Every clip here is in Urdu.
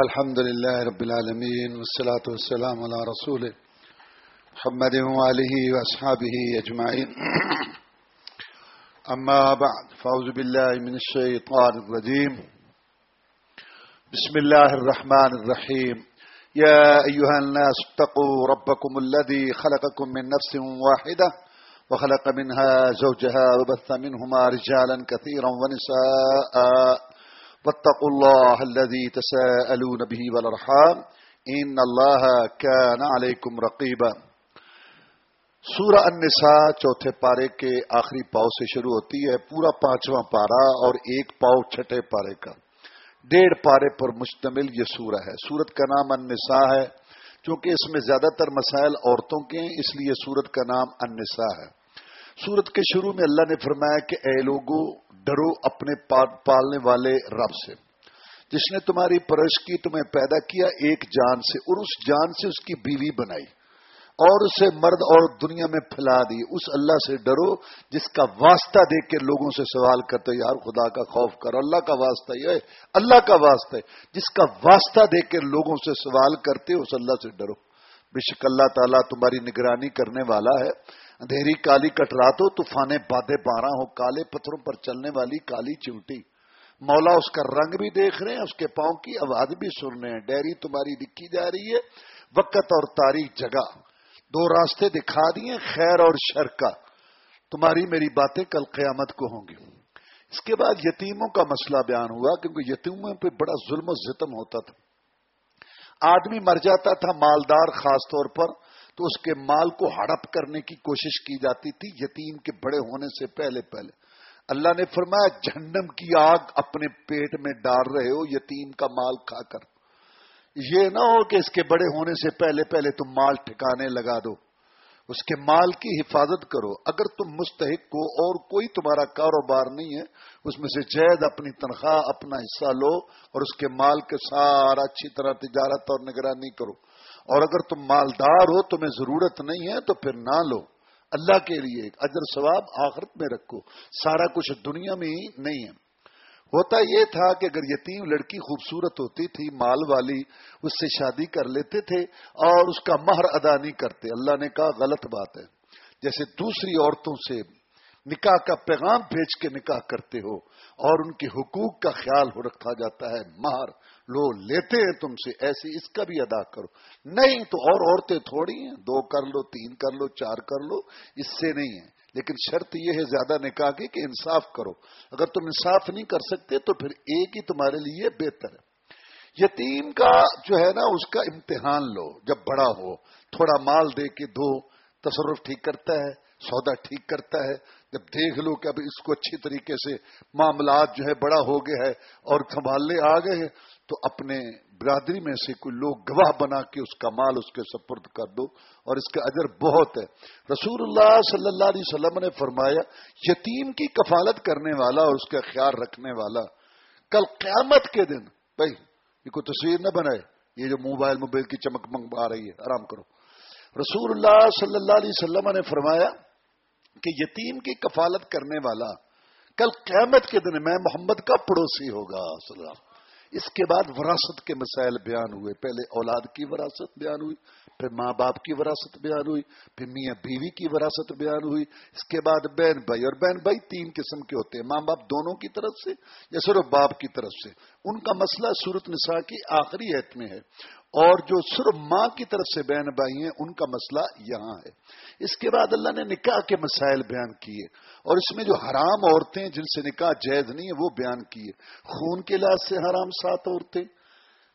الحمد لله رب العالمين والصلاة والسلام على رسوله محمد وآله وأصحابه أجمعين. أما بعد، فأعوذ بالله من الشيطان الرجيم. بسم الله الرحمن الرحيم. يا أيها الناس اتقوا ربكم الذي خلقكم من نفس واحدة وخلق منها زوجها وبث منهما رجالا كثيرا ونساء. واتقوا الله الذي تساءلون به والارحام ان الله كان عليكم رقيبا. سورہ النساء، چوتھے پارے کے آخری پاؤ سے شروع ہوتی ہے، پورا پانچواں پارا اور ایک پاؤ چھٹے پارے کا۔ ڈیڑھ پارے پر مشتمل یہ سورہ ہے۔ سورت کا نام النساء ہے، چونکہ اس میں زیادہ تر مسائل عورتوں کے ہیں، اس لیے سورت کا نام النساء ہے۔ سورت کے شروع میں اللہ نے فرمایا کہ اے لوگوں ڈرو اپنے پالنے والے رب سے۔ جس نے تمہاری پرش کی، تمہیں پیدا کیا، ایک جان سے، اور اس جان سے اس کی بیوی بنائی، اور اسے مرد اور دنیا میں پھیلا دی۔ اس اللہ سے ڈرو، جس کا واسطہ دیکھ کے لوگوں سے سوال کرتے، یار خدا کا خوف کرو اللہ کا واسطہ یہ اللہ کا واسطہ ہے۔ جس کا واسطہ دیکھ کے لوگوں سے سوال کرتے، اس اللہ سے ڈرو۔ بے شک اللہ تعالیٰ تمہاری نگرانی کرنے والا ہے۔ اندھیری کالی کٹرا دو، طوفانے بادے بارہ ہو کالے پتھروں پر چلنے والی کالی چمٹی مولا اس کا رنگ بھی دیکھ رہے ہیں، اس کے پاؤں کی آواز بھی سن رہے ہیں۔ ڈیری تمہاری لکھی جا رہی ہے، وقت اور تاریخ جگہ۔ دو راستے دکھا دیے، خیر اور شر کا۔ تمہاری میری باتیں کل قیامت کو ہوں گی۔ اس کے بعد یتیموں کا مسئلہ بیان ہوا، کیونکہ یتیموں پہ بڑا ظلم و ستم ہوتا تھا۔ آدمی مر جاتا تھا مالدار خاص طور پر، تو اس کے مال کو ہڑپ کرنے کی کوشش کی جاتی تھی یتیم کے بڑے ہونے سے پہلے پہلے۔ اللہ نے فرمایا، جہنم کی آگ اپنے پیٹ میں ڈال رہے ہو، یتیم کا مال کھا کر۔ یہ نہ ہو کہ اس کے بڑے ہونے سے پہلے پہلے تم مال ٹھکانے لگا دو۔ اس کے مال کی حفاظت کرو۔ اگر تم مستحق کو اور کوئی تمہارا کاروبار نہیں ہے، اس میں سے جید اپنی تنخواہ، اپنا حصہ لو اور اس کے مال کے سارا اچھی طرح تجارت اور نگرانی کرو۔ اور اگر تم مالدار ہو، تمہیں ضرورت نہیں ہے، تو پھر نہ لو۔ اللہ کے لیے اجر ثواب آخرت میں رکھو۔ سارا کچھ دنیا میں ہی نہیں ہے۔ ہوتا یہ تھا کہ اگر یتیم لڑکی خوبصورت ہوتی تھی، مال والی، اس سے شادی کر لیتے تھے اور اس کا مہر ادا نہیں کرتے۔ اللہ نے کہا، غلط بات ہے۔ جیسے دوسری عورتوں سے نکاح کا پیغام بھیج کے نکاح کرتے ہو اور ان کے حقوق کا خیال ہو رکھا جاتا ہے، مہر لو لیتے ہیں تم سے، ایسے اس کا بھی ادا کرو۔ نہیں تو اور عورتیں تھوڑی ہیں، دو کر لو، تین کر لو، چار کر لو، اس سے نہیں ہے۔ لیکن شرط یہ ہے زیادہ نکاح کی کہ انصاف کرو۔ اگر تم انصاف نہیں کر سکتے تو پھر ایک ہی تمہارے لیے بہتر ہے۔ یتیم کا جو ہے نا، اس کا امتحان لو۔ جب بڑا ہو، تھوڑا مال دے کے دو، تصرف ٹھیک کرتا ہے، سودا ٹھیک کرتا ہے۔ جب دیکھ لو کہ اب اس کو اچھی طریقے سے معاملات جو ہے بڑا ہو گیا ہے اور سنبھالنے آ گئے ہیں تو اپنے برادری میں سے کوئی لوگ گواہ بنا کے اس کا مال اس کے سپرد کر دو اور اس کا اجر بہت ہے۔ رسول اللہ صلی اللہ علیہ وسلم نے فرمایا، یتیم کی کفالت کرنے والا اور اس کا خیال رکھنے والا، کل قیامت کے دن، بھائی، یہ کوئی تصویر نہ بنائے، یہ جو موبائل موبائل کی چمک منگ آ رہی ہے، آرام کرو۔ رسول اللہ صلی اللہ علیہ وسلم نے فرمایا کہ یتیم کی کفالت کرنے والا، کل قیامت کے دن میں محمد کا پڑوسی ہوگا، صلی اللہ اس کے بعد وراثت کے مسائل بیان ہوئے۔ پہلے اولاد کی وراثت بیان ہوئی، پھر ماں باپ کی وراثت بیان ہوئی، پھر میاں بیوی کی وراثت بیان ہوئی۔ اس کے بعد بہن بھائی، اور بہن بھائی تین قسم کے ہوتے ہیں، ماں باپ دونوں کی طرف سے یا صرف باپ کی طرف سے۔ ان کا مسئلہ صورت نساء کی آخری ایت میں ہے۔ اور جو صرف ماں کی طرف سے بہن بھائی ہیں، ان کا مسئلہ یہاں ہے۔ اس کے بعد اللہ نے نکاح کے مسائل بیان کیے، اور اس میں جو حرام عورتیں جن سے نکاح جائز نہیں ہے، وہ بیان کیے۔ خون کے لحاظ سے حرام سات عورتیں،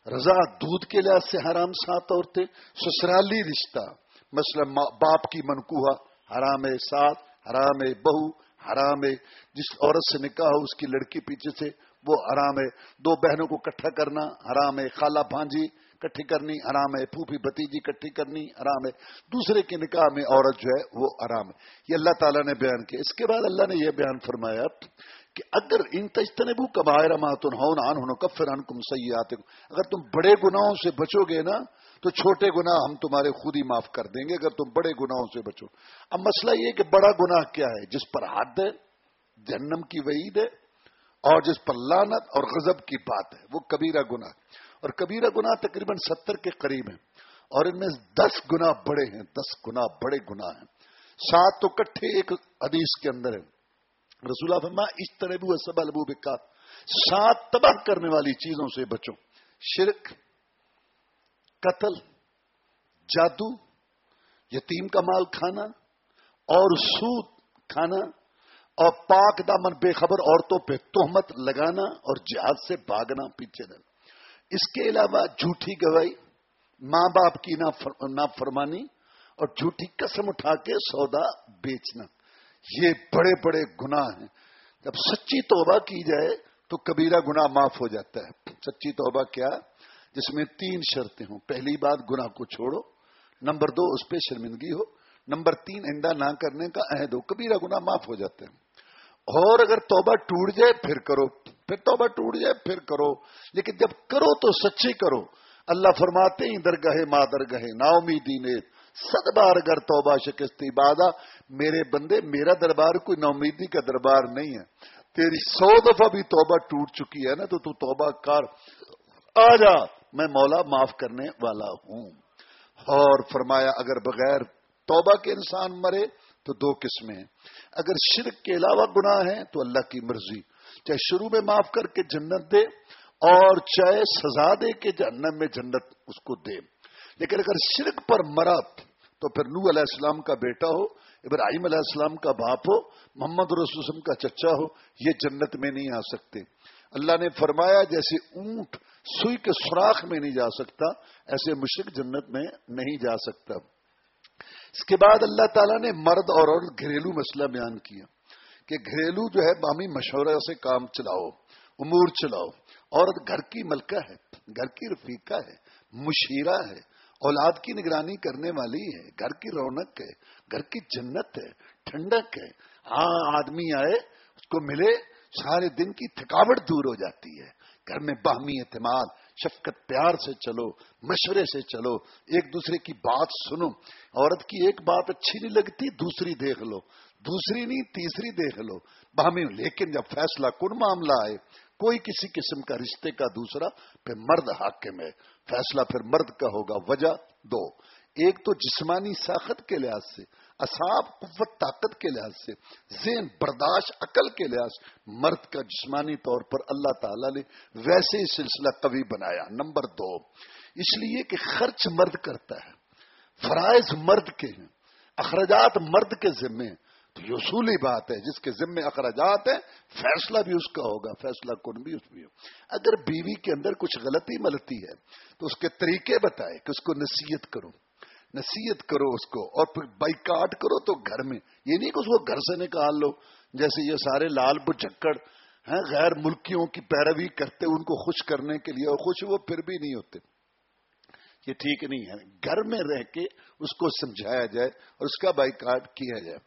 رضا دودھ کے لحاظ سے حرام سات عورتیں، سسرالی رشتہ، مثلا باپ کی منقوہ حرام سات، حرام بہو، حرام جس عورت سے نکاح ہو، اس کی لڑکی پیچھے سے، وہ حرام ہے۔ دو بہنوں کو اکٹھا کرنا حرام ہے، خالہ بھانجی کٹھی کرنی، آرام ہے، پھوپھی بتیجی کٹھی کرنی، آرام ہے۔ دوسرے کے نکاح میں عورت جو ہے وہ آرام ہے۔ یہ اللہ تعالیٰ نے بیان کیا۔ اس کے بعد اللہ نے یہ بیان فرمایا کہ اگر ان تجتنبو کبائر ماتن ہون آن ہونو کفر ان کم سیئات اگر تم بڑے گناہوں سے بچو گے نا، تو چھوٹے گناہ ہم تمہارے خود ہی معاف کر دیں گے۔ اگر تم بڑے گناہوں سے بچو۔ اب مسئلہ یہ کہ بڑا گناہ کیا ہے؟ جس پر حد ہے، جہنم کی وعید ہے، اور جس پر لانت اور غضب کی بات ہے۔ وہ کبیرہ گناہ۔ اور کبیرہ گنا تقریباً ستر کے قریب ہیں اور ان میں دس گنا بڑے ہیں، دس گنا بڑے گنا ہیں۔ سات تو کٹھے ایک حدیث کے اندر ہے رسول فرما اس طرح بھی سب البو بکا سات تباہ کرنے والی چیزوں سے بچو۔ شرک، قتل، جادو، یتیم کا مال کھانا اور سود کھانا اور پاک دامن بے خبر عورتوں پہ تہمت لگانا اور جہاد سے بھاگنا، پیچھے دینا اس کے علاوہ جھوٹی گواہی، ماں باپ کی نا فرمانی اور جھوٹی قسم اٹھا کے سودا بیچنا، یہ بڑے بڑے گناہ ہیں۔ جب سچی توبہ کی جائے تو کبیرہ گناہ معاف ہو جاتا ہے۔ سچی توبہ کیا؟ جس میں تین شرطیں ہوں۔ پہلی بات، گناہ کو چھوڑو۔ نمبر دو، اس پہ شرمندگی ہو۔ نمبر تین، انڈا نہ کرنے کا عہد ہو۔ کبیرہ گناہ معاف ہو جاتے ہیں۔ اور اگر توبہ ٹوٹ جائے، پھر کرو۔ پھر توبہ ٹوٹ جائے، پھر کرو۔ لیکن جب کرو تو سچی کرو۔ اللہ فرماتے ہی درگاہ ماں درگاہ نا امیدی نے سد بار اگر توبہ شکستی بادہ میرے بندے، میرا دربار کوئی نا امیدی کا دربار نہیں ہے۔ تیری سو دفعہ بھی توبہ ٹوٹ چکی ہے نا، تو تو توبہ کر۔ آ جا، میں مولا معاف کرنے والا ہوں۔ اور فرمایا، اگر بغیر توبہ کے انسان مرے تو دو قسمیں ہیں۔ اگر شرک کے علاوہ گناہ ہیں تو اللہ کی مرضی۔ چاہے شروع میں معاف کر کے جنت دے اور چاہے سزا دے کے جہنم میں جنت اس کو دے۔ لیکن اگر شرک پر مرت تو پھر نو علیہ السلام کا بیٹا ہو، ابراہیم علیہ السلام کا باپ ہو، محمد رسول کا چچا ہو، یہ جنت میں نہیں آ سکتے۔ اللہ نے فرمایا جیسے اونٹ سوئی کے سوراخ میں نہیں جا سکتا، ایسے مشرق جنت میں نہیں جا سکتا۔ اس کے بعد اللہ تعالیٰ نے مرد اور عورت گھریلو مسئلہ بیان کیا۔ کہ گھریلو جو ہے بامی مشورہ سے کام چلاؤ، امور چلاؤ۔ عورت گھر کی ملکہ ہے، گھر کی رفیقہ ہے، مشیرہ ہے، اولاد کی نگرانی کرنے والی ہے، گھر کی رونق ہے، گھر کی جنت ہے، ٹھنڈک ہے۔ ہاں آدمی آئے، اس کو ملے، سارے دن کی تھکاوٹ دور ہو جاتی ہے۔ گھر میں باہمی اعتماد، شفقت، پیار سے چلو، مشورے سے چلو، ایک دوسرے کی بات سنو۔ عورت کی ایک بات اچھی نہیں لگتی، دوسری دیکھ لو۔ دوسری نہیں، تیسری دیکھ لو۔ باہمی لیکن جب فیصلہ کن معاملہ آئے، کوئی کسی قسم کا رشتے کا دوسرا پھر مرد حاکم ہے۔ فیصلہ پھر مرد کا ہوگا، وجہ دو۔ ایک تو جسمانی ساخت کے لحاظ سے اصاب قوت، طاقت کے لحاظ سے، ذہن، برداشت، عقل کے لحاظ مرد کا جسمانی طور پر اللہ تعالی نے ویسے ہی سلسلہ قوی بنایا۔ نمبر دو۔ اس لیے کہ خرچ مرد کرتا ہے۔ فرائض مرد کے ہیں۔ اخراجات مرد کے ذمے تو یہ اصولی بات ہے، جس کے ذمے اخراجات ہیں، فیصلہ بھی اس کا ہوگا، فیصلہ کن بھی اس بھی ہو اگر بیوی کے اندر کچھ غلطی ملتی ہے، تو اس کے طریقے بتائے کہ اس کو نصیحت کرو۔ نصیحت کرو اس کو اور پھر بائیکاٹ کرو تو گھر میں۔ یہ نہیں کہ اس کو گھر سے نکال لو، جیسے یہ سارے لال بجکڑ ہیں، غیر ملکیوں کی پیروی کرتے ان کو خوش کرنے کے لیے اور خوش، وہ پھر بھی نہیں ہوتے۔ یہ ٹھیک نہیں ہے۔ گھر میں رہ کے اس کو سمجھایا جائے اور اس کا بائیکاٹ کیا جائے۔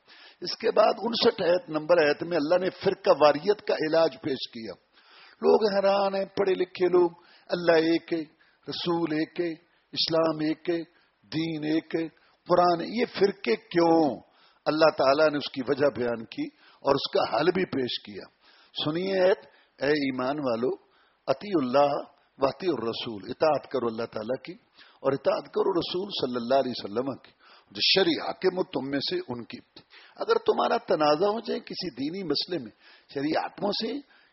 اس کے بعد انسٹھ ایت نمبر ایت میں اللہ نے فرقہ واریت کا علاج پیش کیا۔ لوگ حیران ہیں، پڑھے لکھے لوگ۔ اللہ ایک ہے، رسول ایک ہے، اسلام ایک ہے، دین ایک قرآن۔ یہ فرقے کیوں؟ اللہ تعالیٰ نے اس کی وجہ بیان کی اور اس کا حل بھی پیش کیا۔ سنیے ایت، اے ایمان والو اتی اللہ واطی الرسول۔ اطاعت کرو اللہ تعالیٰ کی اور اطاعت کرو رسول صلی اللہ علیہ وسلم کی، جو شری حاکم تم میں سے ان کی۔ اگر تمہارا تنازع ہو جائے کسی دینی مسئلے میں شری آتموں سے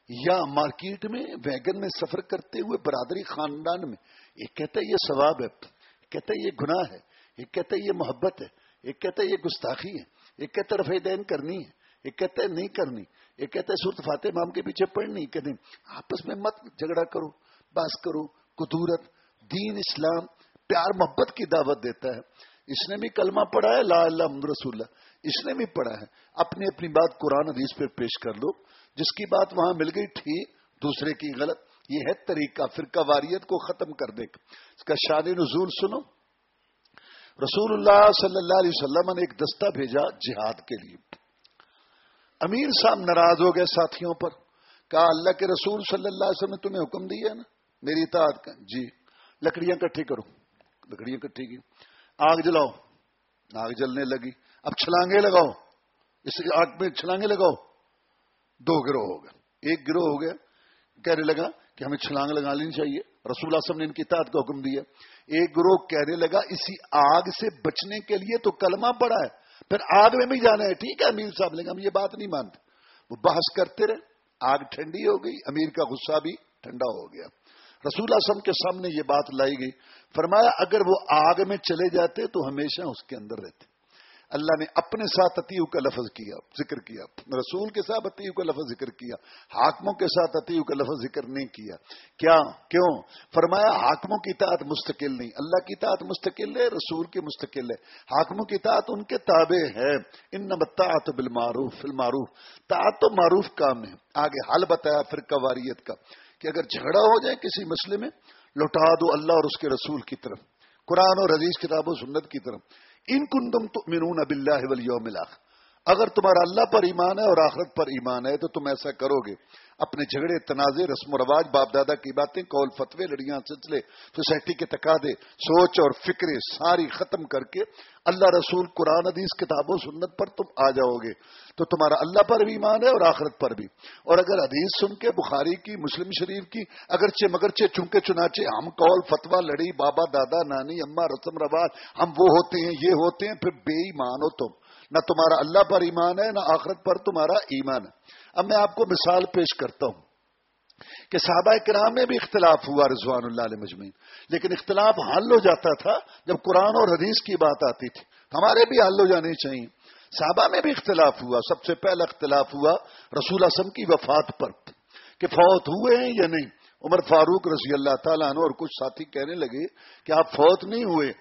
یا مارکیٹ میں، ویگن میں سفر کرتے ہوئے برادری خاندان میں یہ کہتا ہے یہ ثواب ہے کہتا ہے یہ گناہ ہے، ایک کہتا ہے یہ محبت ہے، ایک کہتا ہے یہ گستاخی ہے، ایک کہتا ہے رفع دین کرنی ہے، ایک کہتا ہے نہیں کرنی، ایک کہتا ہے صورت فاتح مام کے پیچھے پڑھنی کہ نہیں آپس میں مت جھگڑا کرو باس کرو، قدورت، دین اسلام، پیار محبت کی دعوت دیتا ہے۔ اس نے بھی کلمہ پڑھا ہے، لا اللہ رسول اللہ۔ اس نے بھی پڑھا ہے۔ اپنی اپنی بات قرآن حدیث پہ پیش کر لو۔ جس کی بات وہاں مل گئی ٹھیک دوسرے کی غلط، یہ ہے طریقہ، فرقہ واریت کو ختم کر دے۔ اس کا شان نزول سنو۔ رسول اللہ صلی اللہ علیہ وسلم نے ایک دستہ بھیجا جہاد کے لیے۔ امیر صاحب ناراض ہو گئے ساتھیوں پر۔ کہا، اللہ کے رسول صلی اللہ علیہ وسلم نے تمہیں حکم دیا نا؟ میری اطاعت کا جی۔ لکڑیاں کٹھی کرو۔ لکڑیاں کٹھی کی۔ آگ جلاؤ۔ آگ جلنے لگی۔ اب چھلانگے لگاؤ۔ اس آگ میں چھلانگے لگاؤ۔ دو گروہ ہو گئے۔ ایک گروہ ہو گیا۔ کہنے لگا کہ ہمیں چھلانگ لگا لینی چاہیے۔ رسول اعظم نے ان کی اطاعت کا حکم دیا۔ ایک گروہ کہنے لگا، اسی آگ سے بچنے کے لیے تو کلمہ پڑا ہے۔ پھر آگ میں بھی جانا ہے۔ ٹھیک ہے، امیر صاحب، لیکن ہم یہ بات نہیں مانتے۔ وہ بحث کرتے رہے۔ آگ ٹھنڈی ہو گئی، امیر کا غصہ بھی ٹھنڈا ہو گیا۔ رسول اعظم کے سامنے یہ بات لائی گئی۔ فرمایا، اگر وہ آگ میں چلے جاتے تو ہمیشہ اس کے اندر رہتے۔ اللہ نے اپنے ساتھ اتیو کا لفظ کیا، ذکر کیا۔ رسول کے ساتھ اتیو کا لفظ ذکر کیا، حاکموں کے ساتھ اتیو کا لفظ ذکر نہیں کیا۔ کیا؟ کیوں؟ فرمایا، حاکموں کی تعداد مستقل نہیں۔ اللہ کی تعداد مستقل ہے، رسول کی مستقل ہے۔ حاکموں کی تعداد ان کے تابع ہے۔ ان نمتا بالمعروف المعروف۔ تعت تو معروف کام ہے۔ آگے حل بتایا پھر قواریت کا کہ اگر جھگڑا ہو جائے کسی مسئلے میں، لوٹا دو اللہ اور اس کے رسول کی طرف۔ قرآن اور عزیز کتاب و سنت کی طرف۔ ان کن تم تو منون بلّہ ولیوم اگر تمہارا اللہ پر ایمان ہے اور آخرت پر ایمان ہے، تو تم ایسا کرو گے۔ اپنے جھگڑے، تنازع، رسم و رواج باپ دادا کی باتیں، کول فتوے، لڑیاں، سلسلے، سوسائٹی کے تقاضے، سوچ اور فکریں ساری ختم کر کے اللہ رسول قرآن، حدیث، کتاب و سنت پر تم آ جاؤ گے۔ تو تمہارا اللہ پر بھی ایمان ہے اور آخرت پر بھی۔ اور اگر حدیث سن کے، بخاری کی، مسلم شریف کی، اگرچہ مگرچہ چونکے چنانچے ہم کول فتوا لڑی، بابا، دادا، نانی اما رسم، رواج، ہم وہ ہوتے ہیں، یہ ہوتے ہیں، پھر بے ایمان ہو تم۔ نہ تمہارا اللہ پر ایمان ہے، نہ آخرت پر تمہارا ایمان ہے۔ اب میں آپ کو مثال پیش کرتا ہوں کہ صحابہ کرام میں بھی اختلاف ہوا رضوان اللہ علیہ مجمعین۔ لیکن اختلاف حل ہو جاتا تھا جب قرآن اور حدیث کی بات آتی تھی۔ ہمارے بھی حل ہو جانے چاہیے۔ صحابہ میں بھی اختلاف ہوا۔ سب سے پہلا اختلاف ہوا رسول اسم کی وفات پر کہ فوت ہوئے ہیں یا نہیں۔ عمر فاروق رضی اللہ تعالیٰ عنہ اور کچھ ساتھی کہنے لگے کہ آپ فوت نہیں ہوئے۔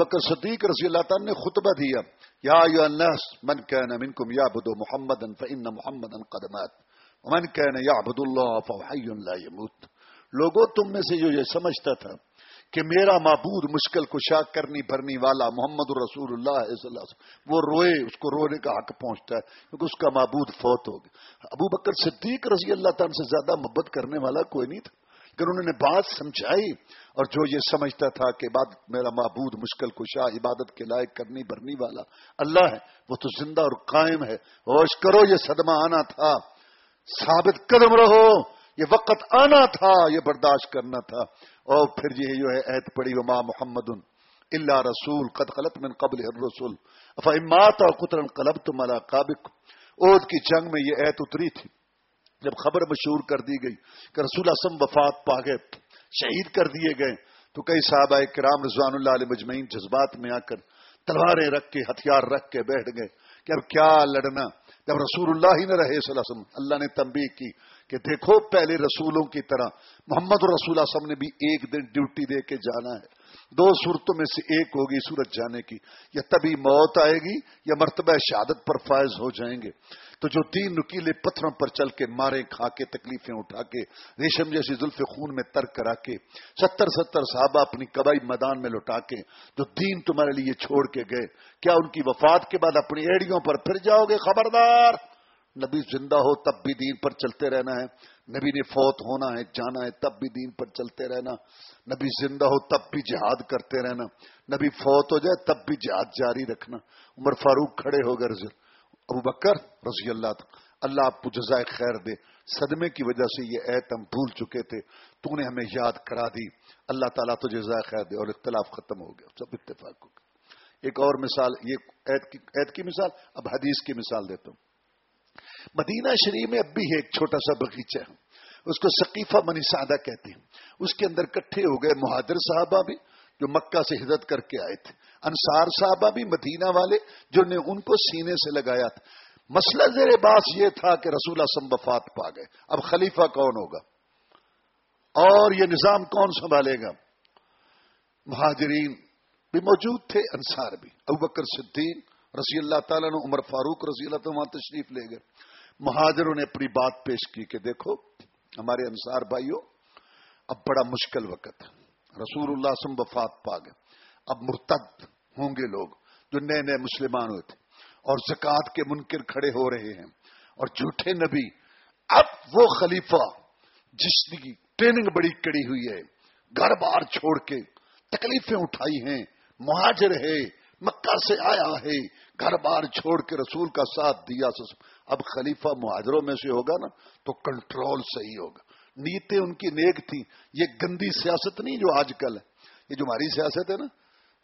بکر صدیق رضی اللہ تعالیٰ نے خطبہ دیا۔ یا الناس، من كان منكم يعبد محمدا فإن محمدا قد مات. ومن كان يعبد الله فهو حي لا يموت. لوگوں، تم میں سے جو یہ سمجھتا تھا کہ میرا معبود مشکل کشا کرنی بھرنی والا محمد الرسول اللہ صلی اللہ علیہ وسلم، وہ روئے، اس کو رونے کا حق پہنچتا ہے، کیونکہ اس کا معبود فوت ہو گیا۔ ابو بکر صدیق رضی اللہ تعالیٰ سے زیادہ محبت کرنے والا کوئی نہیں تھا۔ لیکن انہوں نے بات سمجھائی اور جو یہ سمجھتا تھا کہ عبادت میرا معبود مشکل کشا عبادت کے لائق کرنی بھرنی والا اللہ ہے، وہ تو زندہ اور قائم ہے۔ ہوش کرو، یہ صدمہ آنا تھا۔ ثابت قدم رہو، یہ وقت آنا تھا، یہ برداشت کرنا تھا۔ اور پھر یہ جو ہے عہد پڑی، وما محمد اللہ رسول، قد خلط من قبل رسول افامات اور قطر قلب تم قابق عہد کی جنگ میں یہ عہد اتری تھی۔ جب خبر مشہور کر دی گئی کہ رسول اسم وفات پا گئے، شہید کر دیے گئے، تو کئی صحابہ کرام رضوان اللہ علیہ مجمعین جذبات میں آ کر تلواریں رکھ کے، ہتھیار رکھ کے بیٹھ گئے کہ اب کیا لڑنا۔ جب رسول اللہ ہی نہ رہے صلی اللہ علیہ وسلم، اللہ نے تنبیہ کی کہ دیکھو پہلے رسولوں کی طرح محمد رسول اللہ نے بھی ایک دن ڈیوٹی دے کے جانا ہے۔ دو صورتوں میں سے ایک ہوگی سورج جانے کی، یا تبھی موت آئے گی یا مرتبہ شہادت پر فائز ہو جائیں گے۔ تو جو تین نکیلے پتھروں پر چل کے مارے، کھا کے، تکلیفیں اٹھا کے، ریشم جیسی زلف خون میں ترک کرا کے، ستر ستر صحابہ اپنی کبائی میدان میں لوٹا کے، جو دین تمہارے لیے چھوڑ کے گئے، کیا ان کی وفات کے بعد اپنی ایڑیوں پر پھر جاؤ گے؟ خبردار! نبی زندہ ہو تب بھی دین پر چلتے رہنا ہے، نبی نے فوت ہونا ہے، جانا ہے، تب بھی دین پر چلتے رہنا، نبی زندہ ہو تب بھی جہاد کرتے رہنا، نبی فوت ہو جائے تب بھی جہاد جاری رکھنا، عمر فاروق کھڑے ہو گئے ابو بکر رضی اللہ اللہ آپ کو جزائے خیر دے۔ صدمے کی وجہ سے یہ ایت ہم بھول چکے تھے۔ تو نے ہمیں یاد کرا دی۔ اللہ تعالیٰ تو جزائے خیر دے اور اختلاف ختم ہو گیا۔ سب اتفاق ہو گیا۔ ایک اور مثال یہ ایت کی, ایت کی مثال اب حدیث کی مثال دیتا ہوں۔ مدینہ شریف میں اب بھی ایک چھوٹا سا باغیچہ۔ ہے اس کو ثقیفہ منی سادہ کہتے ہیں۔ اس کے اندر کٹھے ہو گئے مہاجر صاحبہ بھی۔ جو مکہ سے ہجرت کر کے آئے تھے۔ انصار صاحبہ بھی مدینہ والے جو نے ان کو سینے سے لگایا تھا۔ مسئلہ زیر باس یہ تھا کہ رسول اسم وفات پا گئے۔ اب خلیفہ کون ہوگا؟ اور یہ نظام کون سنبھالے گا؟ مہاجرین بھی موجود تھے، انصار بھی۔ ابو بکر صدیق رضی اللہ تعالیٰ نے عمر فاروق رضی اللہ تعالیٰ تشریف لے گئے۔ مہاجروں نے اپنی بات پیش کی کہ دیکھو، ہمارے انصار بھائیوں اب بڑا مشکل وقت ہے۔ رسول اللہ سم وفات پا گئے۔ اب مرتد ہوں گے لوگ جو نئے نئے مسلمان ہوئے تھے اور زکات کے منکر کھڑے ہو رہے ہیں۔ اور جھوٹے نبی، اب وہ خلیفہ جس کی ٹریننگ بڑی کڑی ہوئی ہے، گھر بار چھوڑ کے تکلیفیں اٹھائی ہیں، مہاجر ہے، مکہ سے آیا ہے، گھر بار چھوڑ کے رسول کا ساتھ دیا۔ اب خلیفہ مہاجروں میں سے ہوگا نا، تو کنٹرول صحیح ہوگا۔ نیتیں ان کی نیک تھیں۔ یہ گندی سیاست نہیں جو آج کل ہے۔ یہ جو ہماری سیاست ہے نا،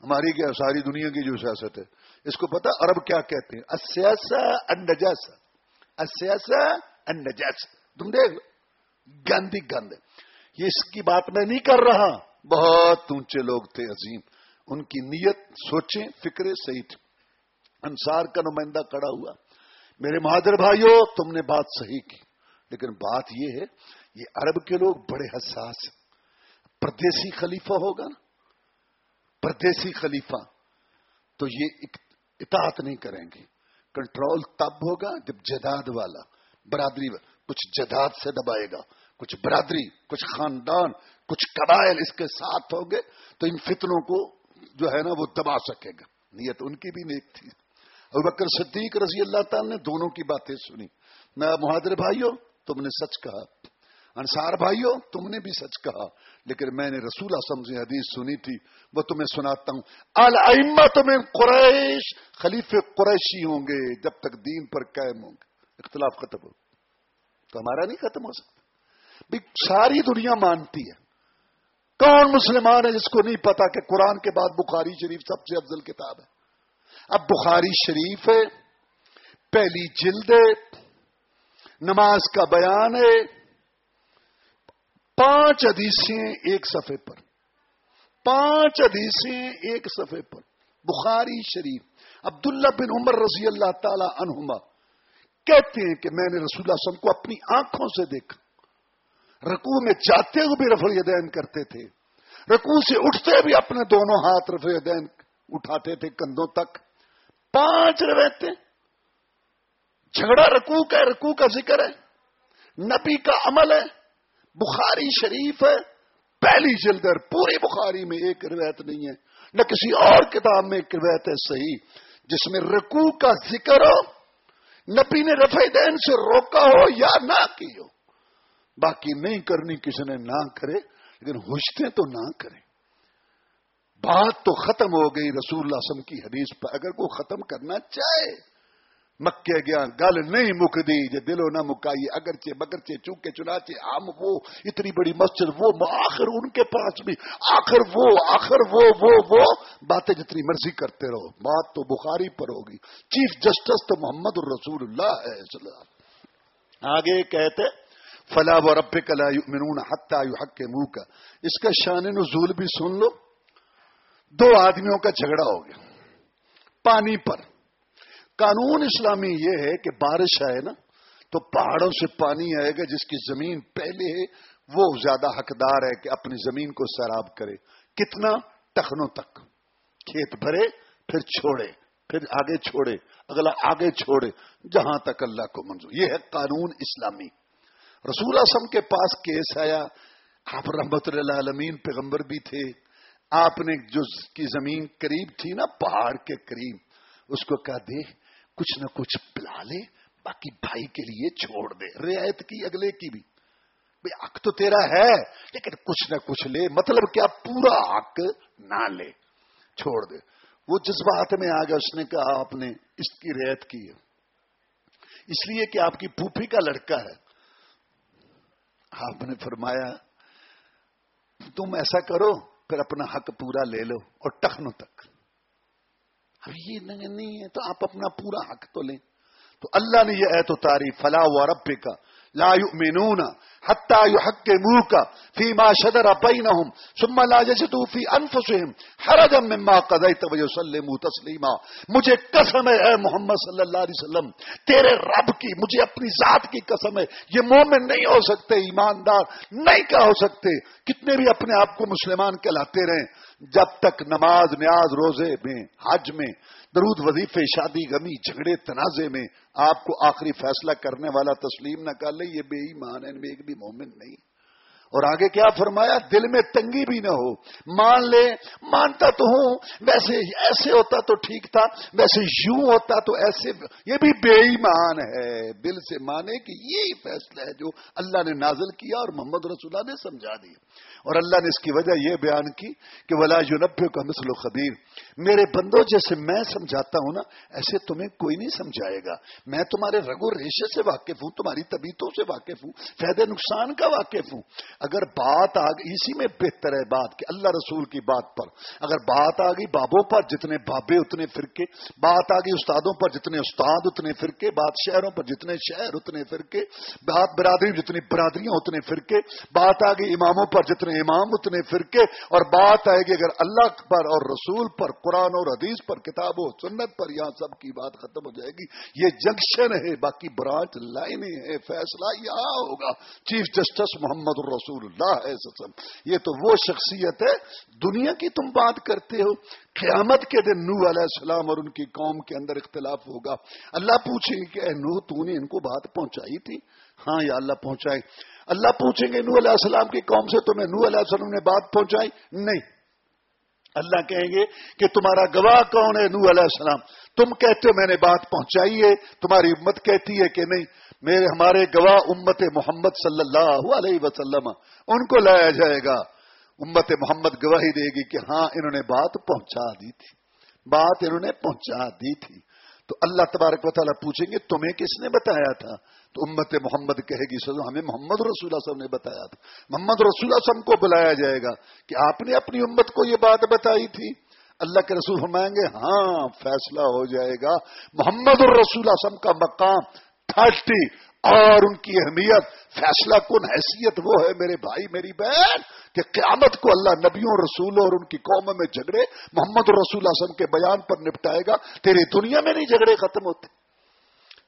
ہماری کیا ساری دنیا کی جو سیاست ہے۔ اس کو پتا عرب کیا کہتے ہیں؟ اسیاسا انجاسا اسیاسا انجاسا تم دیکھ گندی گند یہ اس کی بات میں نہیں کر رہا۔ بہت اونچے لوگ تھے، عظیم۔ ان کی نیت، سوچیں، فکریں صحیح تھی انصار کا نمائندہ کڑا ہوا۔ میرے مہاجر بھائیوں تم نے بات صحیح کی۔ لیکن بات یہ ہے یہ عرب کے لوگ بڑے حساس ہیں۔ پردیسی خلیفہ ہوگا نا؟ پردیسی خلیفہ۔ تو یہ اطاعت نہیں کریں گے۔ کنٹرول تب ہوگا جب جداد والا، برادری کچھ جداد سے دبائے گا۔ کچھ برادری، کچھ خاندان، کچھ قبائل اس کے ساتھ ہوں گے تو ان فتنوں کو جو ہے نا وہ دبا سکے گا۔ نیت ان کی بھی نیک تھی۔ ابو بکر صدیق رضی اللہ تعالی نے دونوں کی باتیں سنی۔ میں مہادر بھائیوں، تم نے سچ کہا۔ انصار بھائیوں تم نے بھی سچ کہا، لیکن میں نے رسول سے حدیث سنی تھی، وہ تمہیں سناتا ہوں۔ الما تمہیں قریش خلیف قریشی ہوں گے جب تک دین پر قائم ہوں گے۔ اختلاف ختم ہو۔ تو ہمارا نہیں ختم ہو سکتا۔ بھی ساری دنیا مانتی ہے۔ کون مسلمان ہے جس کو نہیں پتا کہ قرآن کے بعد بخاری شریف سب سے افضل کتاب ہے؟ اب بخاری شریف ہے، پہلی جلد ہے، نماز کا بیان ہے پانچ حدیثیں ایک صفحے پر۔ پانچ حدیثیں ایک صفحے پر۔ بخاری شریف، عبداللہ بن عمر رضی اللہ تعالی عنہما کہتے ہیں کہ میں نے رسول اللہ وسلم کو اپنی آنکھوں سے دیکھا۔ رکوع میں جاتے ہوئے بھی رفع دین کرتے تھے۔ رکوع سے اٹھتے بھی اپنے دونوں ہاتھ رفع دین اٹھاتے تھے کندھوں تک۔ پانچ روایتیں۔ جھگڑا رکوع کا رکوع کا ذکر ہے۔ نبی کا عمل ہے۔ بخاری شریف ہے، پہلی جلدر پوری بخاری میں ایک روایت نہیں ہے، نہ کسی اور کتاب میں ایک روایت ہے صحیح، جس میں رکوع کا ذکر ہو، نبی نے رفع دین سے روکا ہو یا نہ کی ہو۔ باقی نہیں کرنی کسی نے، نہ کرے، لیکن ہوشتے تو نہ کرے۔ بات تو ختم ہو گئی رسول اللہ وسلم کی حدیث پر، اگر کوئی ختم کرنا چاہے مکے گیا، گل نہیں مک دی جی دلو نہ مکائی، اگرچہ بگرچہ چونکہ چنانچہ آم وہ اتنی بڑی مسجد، وہ آخر ان کے پاس بھی، آخر وہ آخر وہ وہ وہ، باتیں جتنی مرضی کرتے رہو، بات تو بخاری پر ہوگی۔ چیف جسٹس تو محمد الرسول اللہ ہے آگے کہتے، فلا و رب کلا منون حتہ حق کے منہ کا اس کا شان نزول بھی سن لو، دو آدمیوں کا جھگڑا ہو گیا۔ پانی پر۔ قانون اسلامی یہ ہے کہ بارش آئے نا، تو پہاڑوں سے پانی آئے گا، جس کی زمین پہلے ہے، وہ زیادہ حقدار ہے کہ اپنی زمین کو سیراب کرے۔ کتنا؟ ٹخنوں تک۔ کھیت بھرے، پھر چھوڑے، پھر آگے چھوڑے، اگلا آگے چھوڑے، جہاں تک اللہ کو منظور۔ یہ ہے قانون اسلامی۔ رسول اعظم کے پاس کیس آیا۔ آپ رحمت اللہ عالمین پیغمبر بھی تھے۔ آپ نے جو کی زمین قریب تھی نا، پہاڑ کے قریب، اس کو کہا دے کچھ نہ کچھ پلا لے، باقی بھائی کے لیے چھوڑ دے۔ رعایت کی اگلے کی بھی۔ حق تو تیرا ہے، لیکن کچھ نہ کچھ لے۔ مطلب کیا؟ پورا حق نہ لے، چھوڑ دے۔ وہ جذبات میں آ گیا، اس نے کہا، آپ نے اس کی رعایت کی ہے۔ اس لیے کہ آپ کی پھوپھی کا لڑکا ہے۔ آپ نے فرمایا، تم ایسا کرو، پھر اپنا حق پورا لے لو اور ٹخنوں تک۔ اب یہ نہیں ہے تو آپ اپنا پورا حق تو لیں۔ تو اللہ نے یہ ایت اتاری فلاح و رب کا لا يؤمنون حتى يحكموك فيما شجر بينهم، ثم لا يجدوا في انفسهم حرجا مما قضيت ويسلموا تسليما. مجھے قسم ہے اے محمد صلی اللہ علیہ وسلم، تیرے رب کی، مجھے اپنی ذات کی قسم ہے۔ یہ مومن نہیں ہو سکتے، ایماندار نہیں کیا ہو سکتے۔ کتنے بھی اپنے آپ کو مسلمان کہلاتے رہیں، جب تک نماز، نیاز، روزے میں، حج میں درود، وظیفے، شادی، غمی، جھگڑے، تنازع میں آپ کو آخری فیصلہ کرنے والا تسلیم نہ کر لے، یہ بے ایمان ہے ایک بھی مومن نہیں۔ اور آگے کیا فرمایا؟ دل میں تنگی بھی نہ ہو۔ مان لے، مانتا تو ہوں، ویسے ایسے ہوتا تو ٹھیک تھا، ویسے یوں ہوتا تو ایسے۔ یہ بھی بے ایمان ہے۔ دل سے مانے کہ یہی فیصلہ ہے جو اللہ نے نازل کیا اور محمد رسول نے سمجھا دیا۔ اور اللہ نے اس کی وجہ یہ بیان کی کہ ولا یونب کا مثل و خبیر میرے بندوں، جیسے میں سمجھاتا ہوں نا، ایسے تمہیں کوئی نہیں سمجھائے گا۔ میں تمہارے رگو ریشے سے واقف ہوں، تمہاری طبیعتوں سے واقف ہوں فائدے نقصان کا واقف ہوں۔ اگر بات آ گئی اسی میں بہتر ہے بات کہ اللہ رسول کی بات پر۔ اگر بات آ گئی بابوں پر جتنے بابے اتنے فرقے، بات آ گئی استادوں پر جتنے استاد اتنے فرقے، بات شہروں پر جتنے شہر اتنے فرقے، بات برادری جتنی برادریاں اتنے فرقے، بات آ گئی اماموں پر جتنے امام اتنے فرقے، اور بات آئے گی اگر اللہ پر اور رسول پر، قرآن اور حدیث پر، کتاب و سنت پر، یہاں سب کی بات ختم ہو جائے گی۔ یہ جنکشن ہے، باقی برانچ لائن ہے فیصلہ یہاں ہوگا۔ چیف جسٹس محمد الرسول اللہ ہے سسم یہ تو وہ شخصیت ہے دنیا کی تم بات کرتے ہو، قیامت کے دن نو علیہ السلام اور ان کی قوم کے اندر اختلاف ہوگا۔ اللہ پوچھیں گے کہ نو تو نے ان کو بات پہنچائی تھی؟ ہاں یا اللہ پہنچائی اللہ پوچھیں گے نو علیہ السلام کی قوم سے، تمہیں نو علیہ السلام نے بات پہنچائی؟ نہیں۔ اللہ کہیں گے کہ تمہارا گواہ کون ہے نو علیہ السلام؟ تم کہتے ہو میں نے بات پہنچائی ہے، تمہاری امت کہتی ہے کہ نہیں۔ میرے ہمارے گواہ امت محمد صلی اللہ علیہ وسلم، ان کو لایا جائے گا۔ امت محمد گواہی دے گی کہ ہاں انہوں نے بات پہنچا دی تھی۔ بات انہوں نے پہنچا دی تھی۔ تو اللہ تبارک و تعالیٰ پوچھیں گے، تمہیں کس نے بتایا تھا؟ تو امت محمد کہے گی، سر، ہمیں محمد رسول اللہ صاحب نے بتایا تھا۔ محمد رسول اللہ صاحب کو بلایا جائے گا کہ آپ نے اپنی امت کو یہ بات بتائی تھی۔ اللہ کے رسول فرمائیں گے ہاں فیصلہ ہو جائے گا۔ محمد الرسول صاحب کا مقام تھرٹی اور ان کی اہمیت، فیصلہ کن حیثیت وہ ہے میرے بھائی، میری بہن، کہ قیامت کو اللہ نبیوں رسولوں اور ان کی قوم میں جھگڑے محمد رسول وسلم کے بیان پر نپٹائے گا تیری دنیا میں نہیں جھگڑے ختم ہوتے۔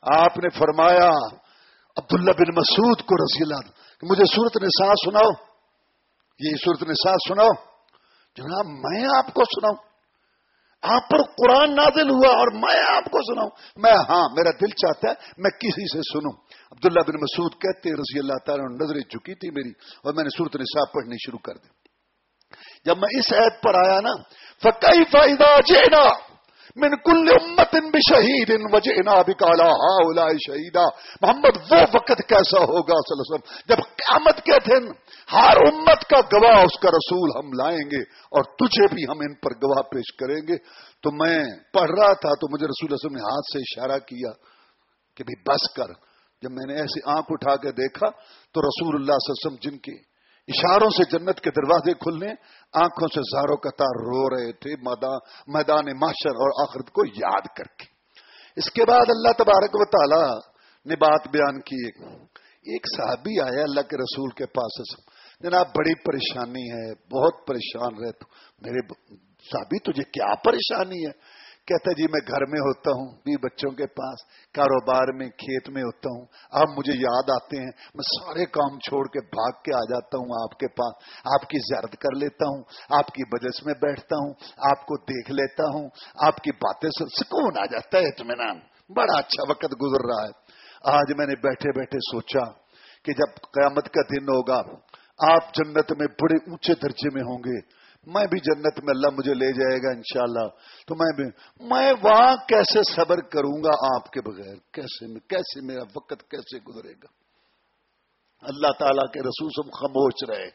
آپ نے فرمایا، عبداللہ بن مسعود کو رسی اللہ کہ مجھے صورت نساء سناؤ۔ یہ صورت نساء سناؤ۔ جناب، میں آپ کو سناؤں۔ آپ پر قرآن نازل ہوا اور میں آپ کو سناؤں۔ میں ہاں میرا دل چاہتا ہے میں کسی سے سنوں۔ عبداللہ بن مسعود کہتے رضی اللہ تعالیٰ نظریں جھکی تھی میری اور میں نے صورت نصاب پڑھنی شروع کر دی۔ جب میں اس عید پر آیا نا فقی فائدہ جینا من کل امت بھی شہید ان وجہ بکالا ہا شہیدا۔ محمد، وہ وقت کیسا ہوگا صلی اللہ علیہ وسلم؟ جب قیامت کے دن ہر امت کا گواہ اس کا رسول ہم لائیں گے اور تجھے بھی ہم ان پر گواہ پیش کریں گے۔ تو میں پڑھ رہا تھا تو مجھے رسول وسلم نے ہاتھ سے اشارہ کیا کہ بھی بس کر۔ جب میں نے ایسی آنکھ اٹھا کے دیکھا تو رسول اللہ صلی اللہ علیہ وسلم جن کی اشاروں سے جنت کے دروازے کھلنے آنکھوں سے زاروں قطار رو رہے تھے میدان معاشر اور آخرت کو یاد کر کے۔ اس کے بعد اللہ تبارک و تعالی نے بات بیان کی۔ ایک صحابی آیا اللہ کے رسول کے پاس۔ جناب، بڑی پریشانی ہے، بہت پریشان رہے تو میرے صحابی، تجھے کیا پریشانی ہے؟ کہتا جی میں گھر میں ہوتا ہوں بھی بچوں کے پاس، کاروبار میں، کھیت میں ہوتا ہوں۔ آپ مجھے یاد آتے ہیں، میں سارے کام چھوڑ کے بھاگ کے آ جاتا ہوں آپ کے پاس۔ آپ کی زیارت کر لیتا ہوں، آپ کی بجس میں بیٹھتا ہوں، آپ کو دیکھ لیتا ہوں، آپ کی باتیں سکون آ جاتا ہے اطمینان۔ بڑا اچھا وقت گزر رہا ہے۔ آج میں نے بیٹھے بیٹھے سوچا کہ جب قیامت کا دن ہوگا، آپ جنت میں بڑے اونچے درجے میں ہوں گے۔ میں بھی جنت میں اللہ مجھے لے جائے گا انشاءاللہ۔ تو میں بھی میں وہاں کیسے صبر کروں گا آپ کے بغیر؟ کیسے میں کیسے میرا وقت کیسے گزرے گا؟ اللہ تعالیٰ کے رسول سب خاموش رہے۔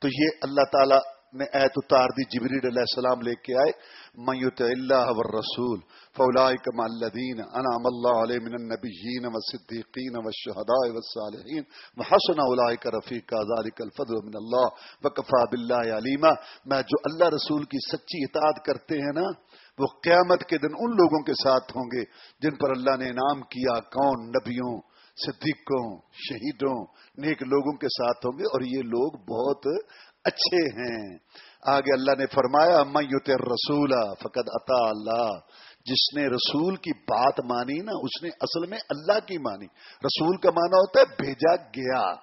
تو یہ اللہ تعالیٰ نے ایت اتار دی جبریل علیہ السلام لے کے آئے میت اللہ والرسول فولائک مع الذین انعم اللہ علیہ من النبیین والصدیقین والشہداء والصالحین وحسن اولئک رفیقا ذالک الفضل من اللہ وکفا باللہ علیما. میں جو اللہ رسول کی سچی اطاعت کرتے ہیں نا، وہ قیامت کے دن ان لوگوں کے ساتھ ہوں گے جن پر اللہ نے انعام کیا، کون؟ نبیوں، صدیقوں، شہیدوں، نیک لوگوں کے ساتھ ہوں گے اور یہ لوگ بہت اچھے ہیں۔ آگے اللہ نے فرمایا میت رسول فقط عطا اللہ۔ جس نے رسول کی بات مانی نا، اس نے اصل میں اللہ کی مانی۔ رسول کا مانا ہوتا ہے بھیجا گیا۔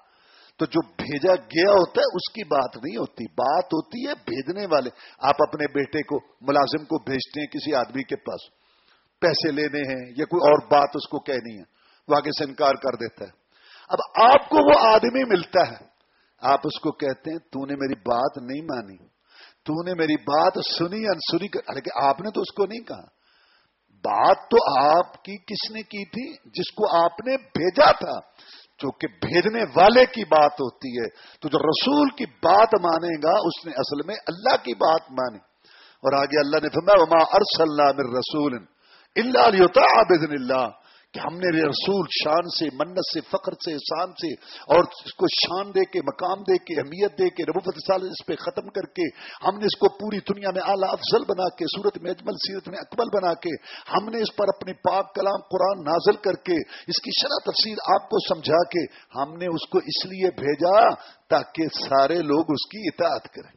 تو جو بھیجا گیا ہوتا ہے، اس کی بات نہیں ہوتی۔ بات ہوتی ہے بھیجنے والے۔ آپ اپنے بیٹے کو ملازم کو بھیجتے ہیں کسی آدمی کے پاس۔ پیسے لینے ہیں یا کوئی اور بات اس کو کہنی ہے، وہ آگے سے انکار کر دیتا ہے۔ اب آپ کو وہ آدمی ملتا ہے۔ آپ اس کو کہتے ہیں تو نے میری بات نہیں مانی۔ تو نے میری بات سنی انسنی لیکن آپ نے تو اس کو نہیں کہا۔ بات تو آپ کی کس نے کی تھی جس کو آپ نے بھیجا تھا؟ جو کہ بھیجنے والے کی بات ہوتی ہے۔ تو جو رسول کی بات مانے گا، اس نے اصل میں اللہ کی بات مانی۔ اور آگے اللہ نے فرمایا، وما ارسلنا من رسول اللہ علیہ اللہ کہ ہم نے رسول شان سے، منت سے، فخر سے شان سے اور اس کو شان دے کے، مقام دے کے، اہمیت دے کے ربوفت سال اس پہ ختم کر کے، ہم نے اس کو پوری دنیا میں اعلیٰ افضل بنا کے، صورت میں اجمل، سیرت میں اکبل بنا کے، ہم نے اس پر اپنی پاک کلام قرآن نازل کر کے، اس کی شرح تفصیل آپ کو سمجھا کے، ہم نے اس کو اس لیے بھیجا تاکہ سارے لوگ اس کی اطاعت کریں۔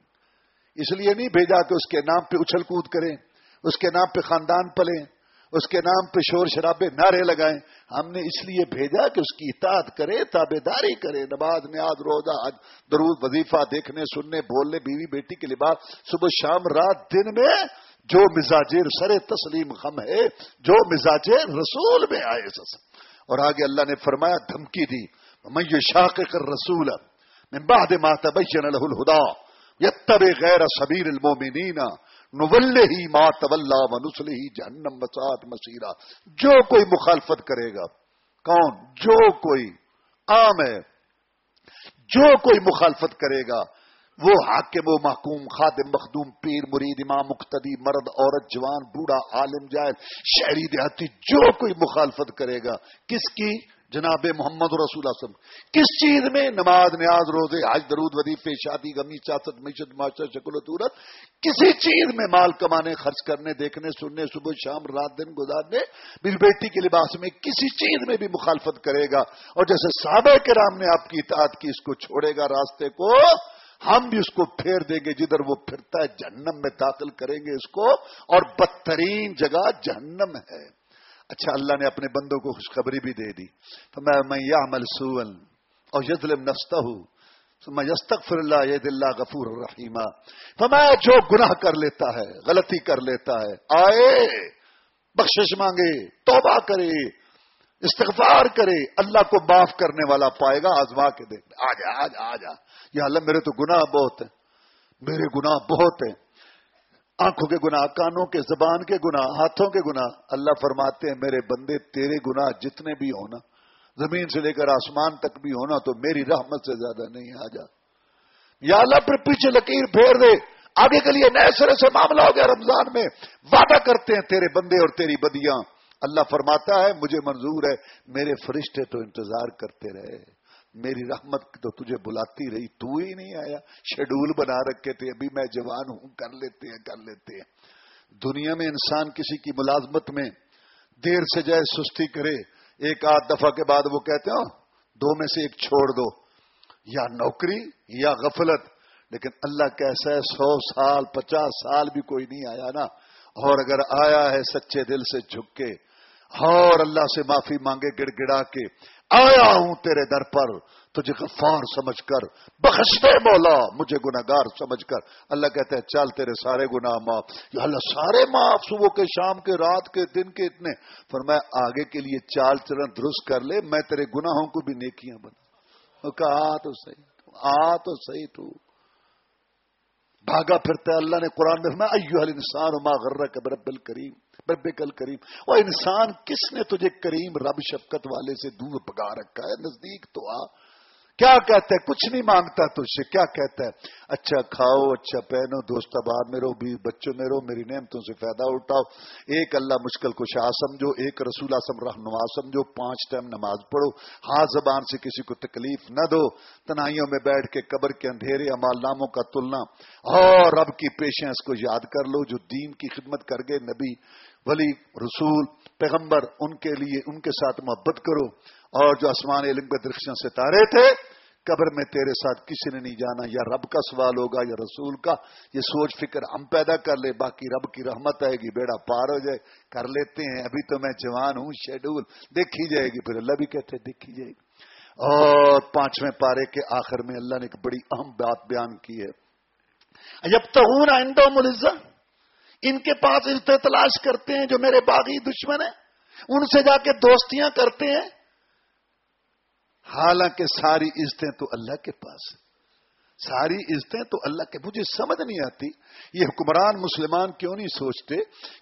اس لیے نہیں بھیجا کہ اس کے نام پہ اچھل کود کریں، اس کے نام پہ خاندان پلیں۔ اس کے نام پہ شور شرابے نعرے لگائیں۔ ہم نے اس لیے بھیجا کہ اس کی اطاعت کرے، تابے داری کرے، نماز، نیاز، روزہ درود، وظیفہ، دیکھنے، سننے، بولنے، بیوی بیٹی کے لباس، صبح شام، رات، دن میں جو مزاج سر تسلیم خم ہے، جو مزاج رسول میں آئے سس اور آگے اللہ نے فرمایا، دھمکی دی۔ میں شاق کر رسول میں بعد ماتا بین الہدا یتب غیر سبیر المومنین نول ہی ماں طول و ہی جہنم بسات مسیرا جو کوئی مخالفت کرے گا، کون؟ جو کوئی عام ہے۔ جو کوئی مخالفت کرے گا، وہ حاکم و محکوم، خادم، مخدوم، پیر، مرید، امام، مقتدی، مرد، عورت، جوان، بوڑھا، عالم جائل شہری، دیہاتی، جو کوئی مخالفت کرے گا، کس کی؟ جناب محمد رسول وسلم، کس چیز میں نماز، نیاز، روزے، حج، درود ودیفے شادی گمی چاست معیشت معاشرت شکل و صورت، کسی چیز میں مال کمانے، خرچ کرنے، دیکھنے، سننے، صبح، شام، رات، دن، گزارنے، میری بیٹی کے لباس میں کسی چیز میں بھی مخالفت کرے گا اور جیسے صحابہ کے رام نے آپ کی اطاعت کی، اس کو چھوڑے گا راستے کو، ہم بھی اس کو پھیر دیں گے جدھر وہ پھرتا ہے، جہنم میں داخل کریں گے اس کو اور بدترین جگہ جہنم ہے۔ اچھا اللہ نے اپنے بندوں کو خوشخبری بھی دے دی۔ تو میں یا ملسول اور یزلم نستا ہوں میں یستغفر اللہ یہ دلہ غفور الرحیمہ میں جو گناہ کر لیتا ہے، غلطی کر لیتا ہے، آئے، بخشش مانگے، توبہ کرے، استغفار کرے، اللہ کو معاف کرنے والا پائے گا، آزما کے دیکھ۔ آ جا آ جا آ جا یا اللہ، میرے تو گناہ بہت ہیں۔ میرے گناہ بہت ہیں۔ آنکھوں کے گناہ، کانوں کے زبان کے گناہ، ہاتھوں کے گناہ۔ اللہ فرماتے ہیں، میرے بندے، تیرے گناہ جتنے بھی ہونا، زمین سے لے کر آسمان تک بھی ہونا، تو میری رحمت سے زیادہ نہیں آ جا یا اللہ، پھر پیچھے لکیر پھیر دے۔ آگے کے لیے نئے سرے سے معاملہ ہو گیا رمضان میں۔ وعدہ کرتے ہیں تیرے بندے اور تیری بدیاں۔ اللہ فرماتا ہے، مجھے منظور ہے، میرے فرشتے تو انتظار کرتے رہے۔ میری رحمت تو تجھے بلاتی رہی، تو ہی نہیں آیا۔ شیڈول بنا رکھے تھے، ابھی میں جوان ہوں، کر لیتے ہیں، کر لیتے ہیں۔ دنیا میں انسان کسی کی ملازمت میں دیر سے جائے، سستی کرے، ایک آدھ دفعہ کے بعد وہ کہتے ہو دو میں سے ایک چھوڑ دو۔ یا نوکری یا غفلت۔ لیکن اللہ کیسا ہے، سو سال، پچاس سال بھی کوئی نہیں آیا نا۔ اور اگر آیا ہے، سچے دل سے جھک کے، اور اللہ سے معافی مانگے، گڑ گڑا کے آیا ہوں تیرے در پر؟ تجھے غفار سمجھ کر، بخشتے مولا، مجھے گناگار سمجھ کر۔ اللہ کہتے ہیں، چل تیرے سارے گناہ معاف۔ یا اللہ، سارے معاف صبح کے شام کے، رات کے، دن کے اتنے۔ پر میں آگے کے لیے چال چلن درست کر لے، میں تیرے گناہوں کو بھی نیکیاں بنا کہا تو صحیح آ تو صحیح تو۔ بھاگا پھرتا اللہ نے قرآن میں ایو انسان ما غرہ کا برب الکریم۔ رب کل کریم۔ وہ انسان کس نے تجھے کریم رب شفقت والے سے دور پگا رکھا ہے؟ نزدیک تو آ۔ کیا کہتا ہے؟ کچھ نہیں مانگتا تجھ سے کیا کہتا ہے؟ اچھا کھاؤ اچھا پہنو، دوست بار میں رہو بھی بچوں میں رہو، میری نعمتوں سے فائدہ اٹھاؤ۔ ایک اللہ مشکل کو شاہ سمجھو، ایک رسول اعظم رہنما سمجھو۔ پانچ ٹائم نماز پڑھو۔ ہاں زبان سے کسی کو تکلیف نہ دو۔ تنائیوں میں بیٹھ کے قبر کے اندھیرے، امال ناموں کا تلنا۔ اور رب کی پیشیں اس کو یاد کر لو جو دین کی خدمت کر گئے نبی ولی، رسول، پیغمبر، ان کے لیے، ان کے ساتھ محبت کرو۔ اور جو آسمان علم کے درخشاں ستارے تھے، قبر میں تیرے ساتھ کسی نے نہیں جانا۔ یا رب کا سوال ہوگا، یا رسول کا، یہ سوچ فکر ہم پیدا کر لے، باقی رب کی رحمت آئے گی، بیڑا پار ہو جائے، کر لیتے ہیں۔ ابھی تو میں جوان ہوں شیڈول دیکھی جائے گی۔ پھر اللہ بھی کہتے دیکھی جائے گی۔ اور پانچویں پارے کے آخر میں اللہ نے ایک بڑی اہم بات بیان کی ہے۔ جب تو ہوں نا ان کے پاس عزتیں تلاش کرتے ہیں جو میرے باغی دشمن ہیں، ان سے جا کے دوستیاں کرتے ہیں۔ حالانکہ ساری عزتیں تو اللہ کے پاس ہیں۔ ساری عزتیں تو اللہ کے مجھے سمجھ نہیں آتی۔ یہ حکمران مسلمان کیوں نہیں سوچتے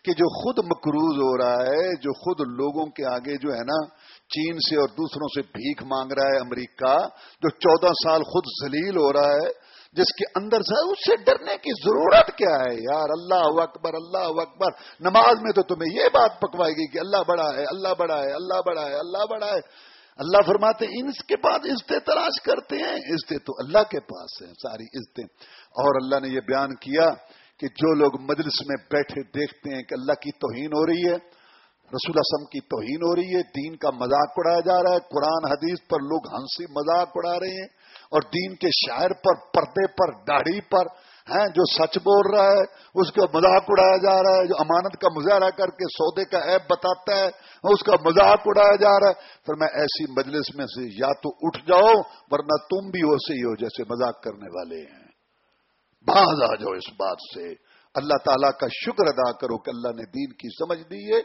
کہ جو خود مقروض ہو رہا ہے، جو خود لوگوں کے آگے جو ہے نا، چین سے اور دوسروں سے بھیک مانگ رہا ہے امریکہ، جو چودہ سال خود ذلیل ہو رہا ہے جس کے اندر سے اس سے ڈرنے کی ضرورت کیا ہے؟ یار اللہ اکبر اللہ اکبر۔ نماز میں تو تمہیں یہ بات پکوائے گی کہ اللہ بڑا ہے، اللہ بڑا ہے، اللہ بڑا ہے، اللہ بڑا ہے۔ اللہ فرماتے ہیں ان کے بعد عزتیں تلاش کرتے ہیں۔ عزتیں تو اللہ کے پاس ہیں ساری عزتیں اور اللہ نے یہ بیان کیا کہ جو لوگ مجلس میں بیٹھے دیکھتے ہیں کہ اللہ کی توہین ہو رہی ہے، رسول اسم کی توہین ہو رہی ہے، دین کا مذاق اڑایا جا رہا ہے، قرآن حدیث پر لوگ ہنسی مذاق اڑا رہے ہیں۔ اور دین کے شاعر پر، پردے پر، داڑھی پر، ہیں، جو سچ بول رہا ہے، اس کا مذاق اڑایا جا رہا ہے، جو امانت کا مظاہرہ کر کے سودے کا ایپ بتاتا ہے، اس کا مذاق اڑایا جا رہا ہے۔ پھر میں ایسی مجلس میں سے یا تو اٹھ جاؤ ورنہ تم بھی ویسے ہی ہو جیسے مذاق کرنے والے ہیں۔ باز آ جاؤ اس بات سے۔ اللہ تعالیٰ کا شکر ادا کرو کہ اللہ نے دین کی سمجھ دی ہے،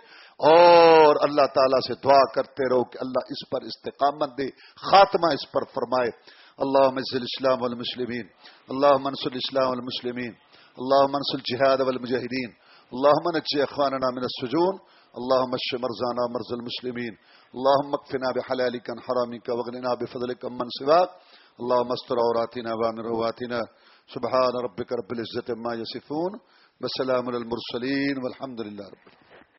اور اللہ تعالیٰ سے دعا کرتے رہو کہ اللہ اس پر استقامت دے، خاتمہ اس پر فرمائے۔ اللہ منصل اسلام والمسلمین اللہ منصل اسلام والمسلمین اللہ منصل جہاد والمجاہدین اللہ منج اخواننا من السجون. اللہ مش مرزانا مرز المسلمین اللہ مکفنا بحلالک عن حرامک وغننا بفضلک من سواک اللہ مستر عوراتنا وامن رواتنا. سبحان ربک رب العزت ما یصفون وسلام المرسلین والحمد للہ رب